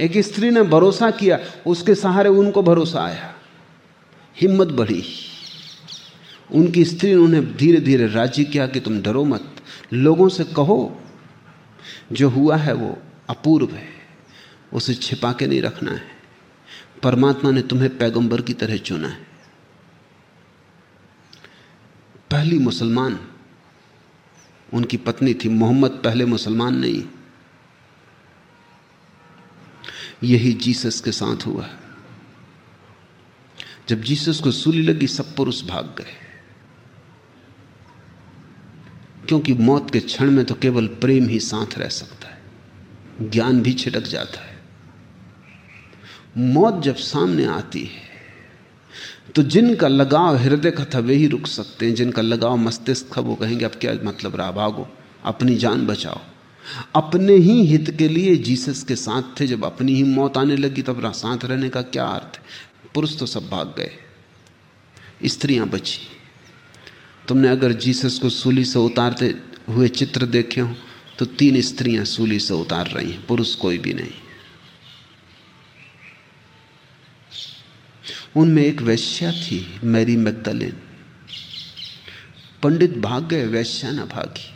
एक स्त्री ने भरोसा किया, उसके सहारे उनको भरोसा आया। हिम्मत बढ़ी। उनकी स्त्री ने उन्हें धीरे धीरे राज़ी किया कि तुम डरो मत। लोगों से कहो, जो हुआ है वो अपूर्व है, उसे छिपा के नहीं रखना है। परमात्मा ने तुम्हें पैगंबर की तरह चुना है। पहली मुसलमान, उनकी पत्नी थी मोहम्मद, पहले मुसलमान नहीं। यही जीसस के साथ हुआ। जब जीसस को सूली लगी, सब पुरुष भाग गए। क्योंकि मौत के क्षण में तो केवल प्रेम ही साथ रह सकता है, ज्ञान भी छिटक जाता है। मौत जब सामने आती है तो जिनका लगाव हृदय का था, वे ही रुक सकते हैं। जिनका लगाव मस्तिष्क का वो कहेंगे, अब क्या मतलब रहा? भागो, अपनी जान बचाओ। अपने ही हित के लिए जीसस के साथ थे। जब अपनी ही मौत आने लगी, तब साथ रहने का क्या अर्थ है? पुरुष तो सब भाग गए, स्त्रियाँ बची। तुमने अगर जीसस को सूली से उतारते हुए चित्र देखे हो तो तीन स्त्रियाँ सूली से उतार रही हैं, पुरुष कोई भी नहीं। उनमें एक वैश्या थी, मैरी मैगदलिन। पंडित भाग गए, वैश्या ना भागी।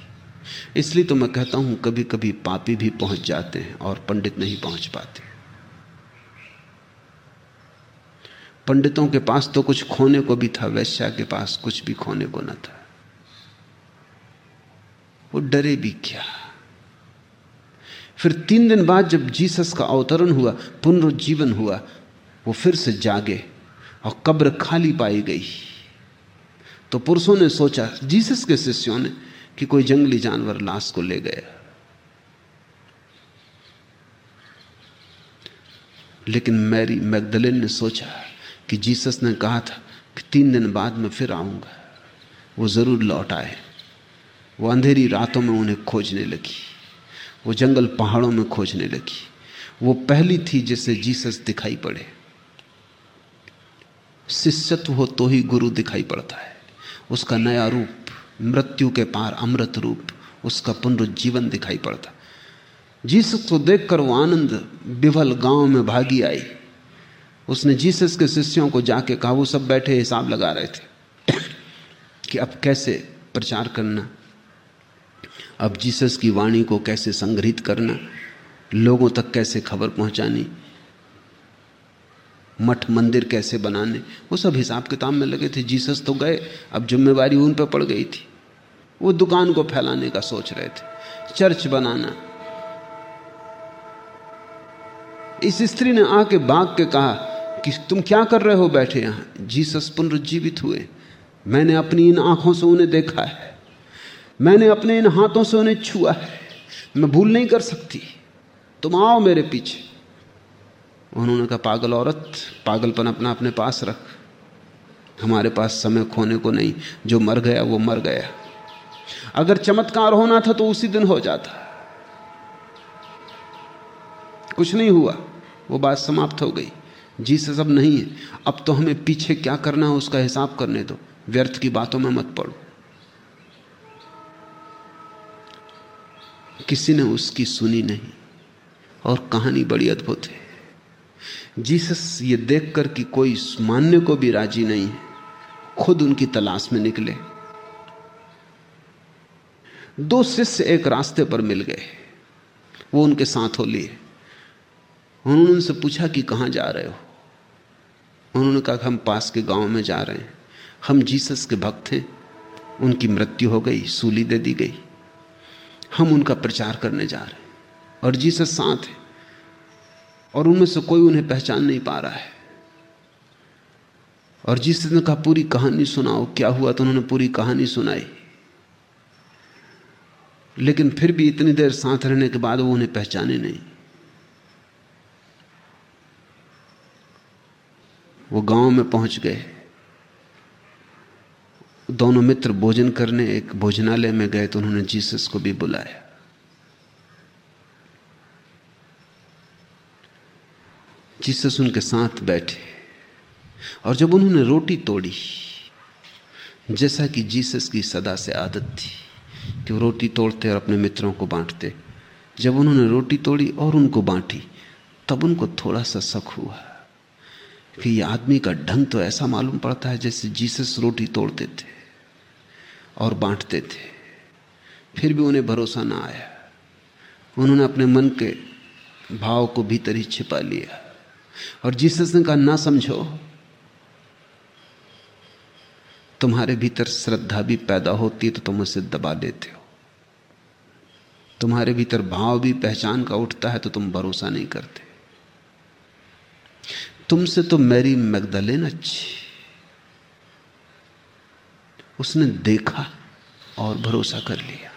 इसलिए तो मैं कहता हूँ कभी कभी पापी भी पहुँच जाते हैं और पंडित नहीं पहुँच पाते। पंडितों के पास तो कुछ खोने को भी था, वैश्या के पास कुछ भी खोने को न था। वो डरे भी क्या? फिर तीन दिन बाद जब जीसस का अवतरण हुआ, पुनरुज्जीवन हुआ, वो फिर से जागे और कब्र खाली पाई गई। तो पुरुषों ने सोचा, जीसस के शिष्यों ने कि कोई जंगली जानवर लाश को ले गया। लेकिन मैरी मैगदलिन ने सोचा कि जीसस ने कहा था कि तीन दिन बाद मैं फिर आऊँगा। वो ज़रूर लौट आए। वो अंधेरी रातों में उन्हें खोजने लगी। वो जंगल पहाड़ों में खोजने लगी। वो पहली थी जिसे जीसस दिखाई पड़े। शिष्यत्व हो तो ही गुरु दिखाई पड़ता है। उसका नया रूप मृत्यु के पार अमृत रूप, उसका पुनरुज्जीवन दिखाई पड़ता। जीसस को देखकर वो आनंद बिवल गाँव में भागी आई। उसने जीसस के शिष्यों को जाके कहा, वो सब बैठे हिसाब लगा रहे थे कि अब कैसे प्रचार करना, अब जीसस की वाणी को कैसे संग्रहित करना, लोगों तक कैसे खबर पहुंचानी, मठ मंदिर कैसे बनाने, वो सब हिसाब किताब में लगे थे। जीसस तो गए, अब जिम्मेवारी उन पर पड़ गई थी। वो दुकान को फैलाने का सोच रहे थे। चर्च बनाना। इस स्त्री ने आके बाग के कहा कि तुम क्या कर रहे हो बैठे यहाँ? जीसस पुनरुज्जीवित हुए। मैंने अपनी इन आँखों से उन्हें देखा है। मैंने अपने इन हाथों से उन्हें छुआ है। मैं भूल नहीं कर सकती। तुम आओ मेरे पीछे। उन्होंने कहा, पागल औरत, पागलपन अपना अपने पास रख। हमारे पास समय खोने को नहीं। जो मर गया, वो मर गया। अगर चमत्कार होना था तो उसी दिन हो जाता। कुछ नहीं हुआ, वो बात समाप्त हो गई। जी से सब नहीं है। अब तो हमें पीछे क्या करना है उसका हिसाब करने दो। व्यर्थ की बातों में मत पड़ो। किसी ने उसकी सुनी नहीं और कहानी बड़ी अद्भुत है। जीसस ये देखकर कि कोई मानने को भी राज़ी नहीं है, खुद उनकी तलाश में निकले। दो शिष्य एक रास्ते पर मिल गए। वो उनके साथ हो लिए। उन्होंने उनसे पूछा कि कहाँ जा रहे हो? उन्होंने कहा कि हम पास के गाँव में जा रहे हैं। हम जीसस के भक्त हैं। उनकी मृत्यु हो गई, सूली दे दी गई। हम उनका प्रचार करने जा रहे हैं और जीसस साथ है और उनमें से कोई उन्हें पहचान नहीं पा रहा है। और जीसस ने कहा, पूरी कहानी सुनाओ। क्या हुआ? तो उन्होंने पूरी कहानी सुनाई। लेकिन फिर भी इतनी देर साथ रहने के बाद वो उन्हें पहचाने नहीं। वो गाँव में पहुँच गए। दोनों मित्र भोजन करने एक भोजनालय में गए तो उन्होंने जीसस को भी बुलाया। जीसस उनके साथ बैठे और जब उन्होंने रोटी तोड़ी, जैसा कि जीसस की सदा से आदत थी। कि रोटी तोड़ते और अपने मित्रों को बांटते। जब उन्होंने रोटी तोड़ी और उनको बांटी, तब उनको थोड़ा सा शक हुआ। कि ये आदमी का ढंग तो ऐसा मालूम पड़ता है जैसे जीसस रोटी तोड़ते थे और बांटते थे। फिर भी उन्हें भरोसा ना आया। उन्होंने अपने मन के भाव को भीतर ही छिपा लिया। और जीसस ने कहा, ना समझो तुम्हारे भीतर श्रद्धा भी पैदा होती है तो तुम उसे दबा देते हो। तुम्हारे भीतर भाव भी, पहचान का उठता है तो तुम भरोसा नहीं करते। तुमसे तो मैरी मैगदलेन अच्छी। उसने देखा और भरोसा कर लिया।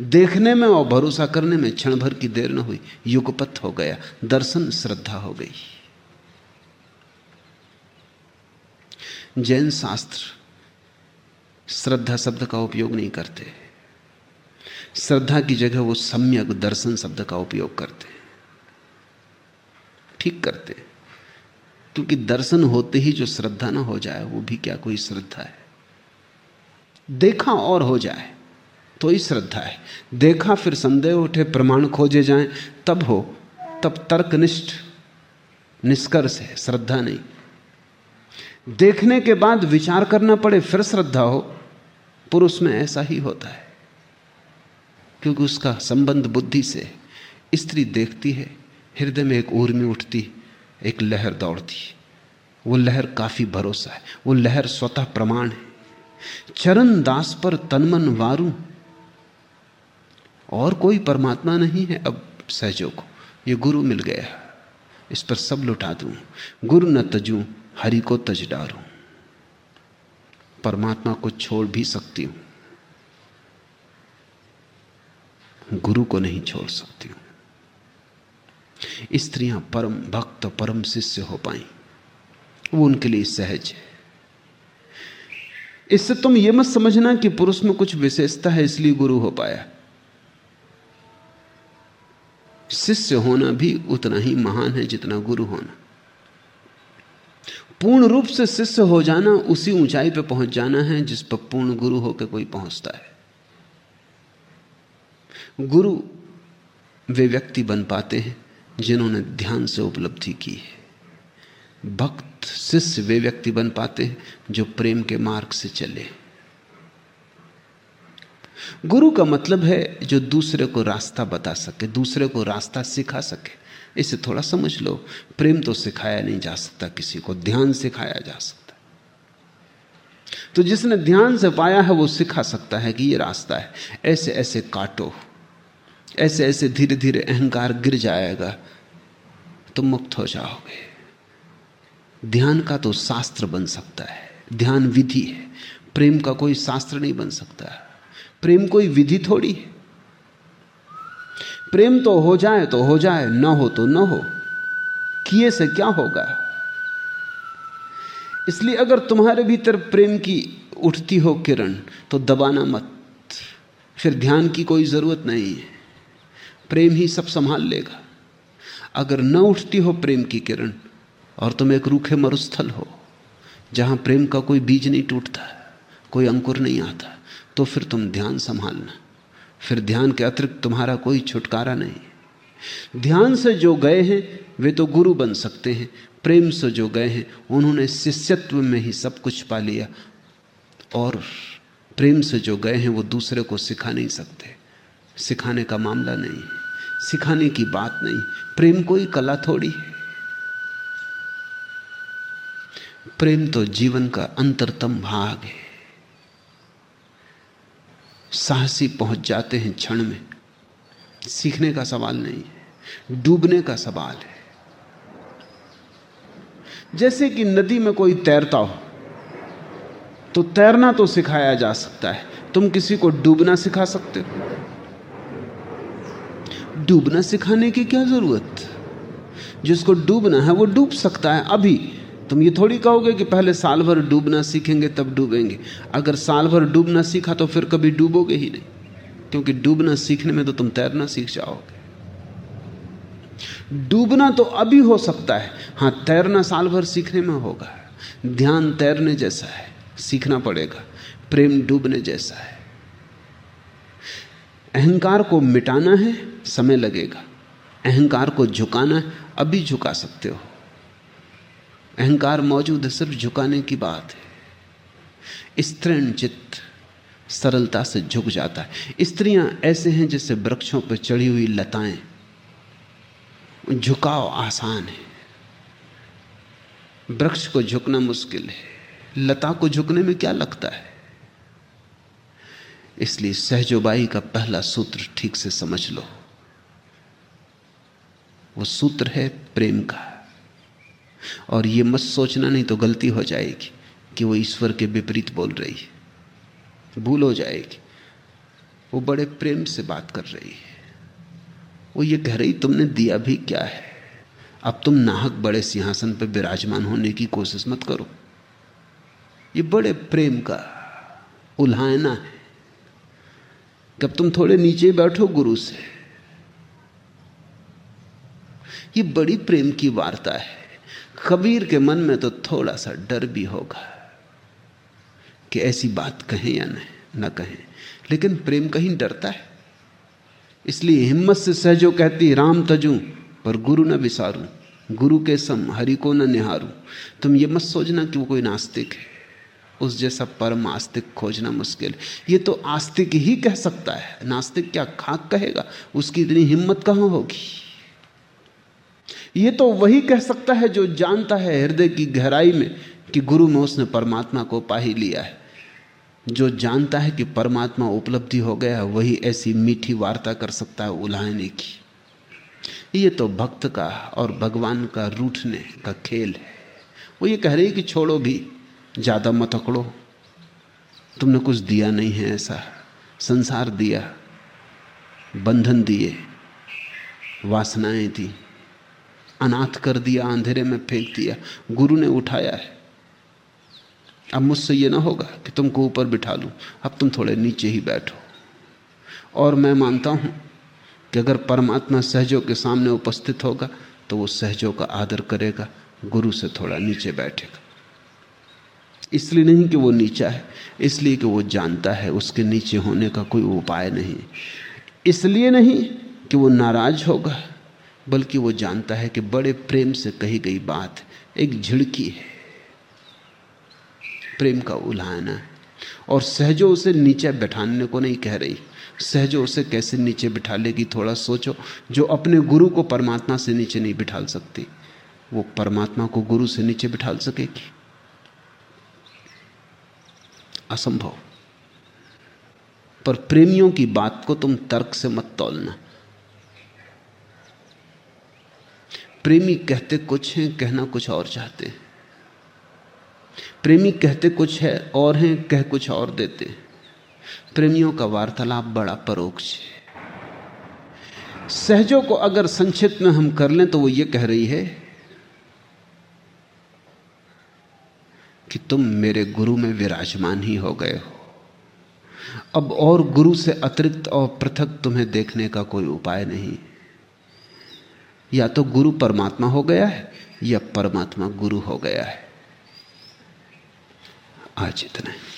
देखने में और भरोसा करने में क्षण भर की देर न हुई, युगपथ हो गया, दर्शन श्रद्धा हो गई। जैन शास्त्र श्रद्धा शब्द का उपयोग नहीं करते। श्रद्धा की जगह वो सम्यक दर्शन शब्द का उपयोग करते। ठीक करते। क्योंकि दर्शन होते ही जो श्रद्धा ना हो जाए, वो भी क्या कोई श्रद्धा है? देखा और हो जाए तो ही श्रद्धा है। देखा फिर संदेह उठे, प्रमाण खोजे जाएँ, तब हो, तब तर्कनिष्ठ, निष्कर्ष है, श्रद्धा नहीं। देखने के बाद विचार करना पड़े, फिर श्रद्धा हो। पुरुष में ऐसा ही होता है। क्योंकि उसका संबंध बुद्धि से स्त्री देखती है, हृदय में एक ऊर्मी उठती, एक लहर दौड़ती। वो लहर काफ़ी भरोसा है। वो लहर स्वतः प्रमाण है। चरण दास पर तनमन वारू। और कोई परमात्मा नहीं है अब सहजों को। ये गुरु मिल गया। इस पर सब लुटा दूँ। गुरु न तजू। हरि को तज डालू। परमात्मा को छोड़ भी सकती हूँ। गुरु को नहीं छोड़ सकती हूँ। स्त्रियाँ परम भक्त, परम शिष्य हो पाई। वो उनके लिए सहज है। इससे तुम ये मत समझना कि पुरुष में कुछ विशेषता है, इसलिए गुरु हो पाया। शिष्य होना भी उतना ही महान है जितना गुरु होना। पूर्ण रूप से शिष्य हो जाना, उसी ऊंचाई पर पहुँच जाना है जिस पर पूर्ण गुरु होकर कोई पहुँचता है। गुरु वे व्यक्ति बन पाते हैं जिन्होंने ध्यान से उपलब्धि की है। भक्त, शिष्य वे व्यक्ति बन पाते हैं जो प्रेम के मार्ग से चले। गुरु का मतलब है जो दूसरे को रास्ता बता सके, दूसरे को रास्ता सिखा सके। इसे थोड़ा समझ लो। प्रेम तो सिखाया नहीं जा सकता, किसी को ध्यान सिखाया जा सकता तो जिसने ध्यान से पाया है, वो सिखा सकता है कि ये रास्ता है। ऐसे ऐसे काटो ऐसे ऐसे धीरे धीरे अहंकार गिर जाएगा, तुम मुक्त हो जाओगे। ध्यान का तो शास्त्र बन सकता है, ध्यान विधि है। प्रेम का कोई शास्त्र नहीं बन सकता। प्रेम कोई विधि थोड़ी है। प्रेम तो हो जाए तो हो जाए, न हो तो न हो। किए से क्या होगा? इसलिए अगर तुम्हारे भीतर प्रेम की उठती हो किरण तो दबाना मत। फिर ध्यान की कोई ज़रूरत नहीं है। प्रेम ही सब संभाल लेगा। अगर न उठती हो प्रेम की किरण, और तुम एक रूखे मरुस्थल हो, जहाँ प्रेम का कोई बीज नहीं टूटता, कोई अंकुर नहीं आता तो फिर तुम ध्यान संभालना। फिर ध्यान के अतिरिक्त तुम्हारा कोई छुटकारा नहीं। ध्यान से जो गए हैं, वे तो गुरु बन सकते हैं। प्रेम से जो गए हैं, उन्होंने शिष्यत्व में ही सब कुछ पा लिया। और प्रेम से जो गए हैं, वो दूसरे को सिखा नहीं सकते। सिखाने का मामला नहीं। सिखाने की बात नहीं। प्रेम कोई कला थोड़ी है। प्रेम तो जीवन का अंतरतम भाग है। साहसी पहुँच जाते हैं क्षण में। सीखने का सवाल नहीं है, डूबने का सवाल है। जैसे कि नदी में कोई तैरता हो तो तैरना तो सिखाया जा सकता है। तुम किसी को डूबना सिखा सकते हो। डूबना सिखाने की क्या ज़रूरत? जिसको डूबना है, वो डूब सकता है अभी। तुम ये थोड़ी कहोगे कि पहले साल भर डूबना सीखेंगे, तब डूबेंगे। अगर साल भर डूबना सीखा तो फिर कभी डूबोगे ही नहीं। क्योंकि डूबना सीखने में तो तुम तैरना सीख जाओगे। डूबना तो अभी हो सकता है। हाँ, तैरना साल भर सीखने में होगा। ध्यान तैरने जैसा है, सीखना पड़ेगा। प्रेम डूबने जैसा है। अहंकार को मिटाना है, समय लगेगा। अहंकार को झुकाना है, अभी झुका सकते हो। अहंकार मौजूद है, सिर्फ़ झुकाने की बात है। स्त्रीण चित्त सरलता से झुक जाता है। स्त्रियाँ ऐसे हैं जैसे वृक्षों पर चढ़ी हुई लताएँ, झुकाव आसान है। वृक्ष को झुकना मुश्किल है। लता को झुकने में क्या लगता है? इसलिए सहजोबाई का पहला सूत्र ठीक से समझ लो। वो सूत्र है प्रेम का। और ये मत सोचना नहीं तो गलती हो जाएगी कि वो ईश्वर के विपरीत बोल रही है। भूल हो जाएगी। वो बड़े प्रेम से बात कर रही है। वो ये कह रही तुमने दिया भी क्या है? अब तुम नाहक बड़े सिंहासन पर विराजमान होने की कोशिश मत करो। ये बड़े प्रेम का उल्हाना है। कब तुम थोड़े नीचे बैठो गुरु से, ये बड़ी प्रेम की वार्ता है। कबीर के मन में तो थोड़ा सा डर भी होगा कि ऐसी बात कहें या नहीं ना कहें। लेकिन प्रेम कहीं डरता है। इसलिए हिम्मत से सहजो कहती, राम तजू, पर गुरु न विसारू गुरु के सम हरि को न निहारू। तुम ये मत सोचना कि वो कोई नास्तिक है। उस जैसा परम आस्तिक खोजना मुश्किल ये तो आस्तिक ही कह सकता है। नास्तिक क्या खाक कहेगा? उसकी इतनी हिम्मत कहाँ होगी? ये तो वही कह सकता है जो जानता है हृदय की गहराई में कि गुरु में उसने परमात्मा को पा ही लिया है। जो जानता है कि परमात्मा उपलब्धि हो गया है, वही ऐसी मीठी वार्ता कर सकता है उलाहने की। ये तो भक्त का और भगवान का रूठने का खेल है। वो ये कह रही कि छोड़ो भी, ज़्यादा मत अकड़ो। तुमने कुछ दिया नहीं है ऐसा। संसार दिया, बंधन दिए, वासनाएँ दी। अनाथ कर दिया, अंधेरे में फेंक दिया। गुरु ने उठाया है। अब मुझसे ये ना होगा कि तुमको ऊपर बिठा लूँ। अब तुम थोड़े नीचे ही बैठो। और मैं मानता हूँ कि अगर परमात्मा सहजों के सामने उपस्थित होगा तो वो सहजों का आदर करेगा, गुरु से थोड़ा नीचे बैठेगा। इसलिए नहीं कि वो नीचा है, इसलिए कि वो जानता है, उसके नीचे होने का कोई उपाय नहीं। इसलिए नहीं कि वो नाराज़ होगा। बल्कि वो जानता है कि बड़े प्रेम से कही गई बात एक झिड़की है। प्रेम का उल्हाना है। और सहजो उसे नीचे बैठाने को नहीं कह रही। सहजो उसे कैसे नीचे बिठा लेगी थोड़ा सोचो। जो अपने गुरु को परमात्मा से नीचे नहीं बिठाल सकती, वो परमात्मा को गुरु से नीचे बिठाल सकेगी। असंभव। पर प्रेमियों की बात को तुम तर्क से मत तोलना। प्रेमी कहते कुछ हैं, कहना कुछ और चाहते हैं। प्रेमी कहते कुछ है, और हैं, कह कुछ और देते प्रेमियों का वार्तालाप बड़ा परोक्ष है। सहजों को अगर संक्षिप्त में हम कर लें तो वो ये कह रही है कि तुम मेरे गुरु में विराजमान ही हो गए हो। अब और गुरु से अतिरिक्त और पृथक तुम्हें देखने का कोई उपाय नहीं। या तो गुरु परमात्मा हो गया है, या परमात्मा गुरु हो गया है। आज इतना है।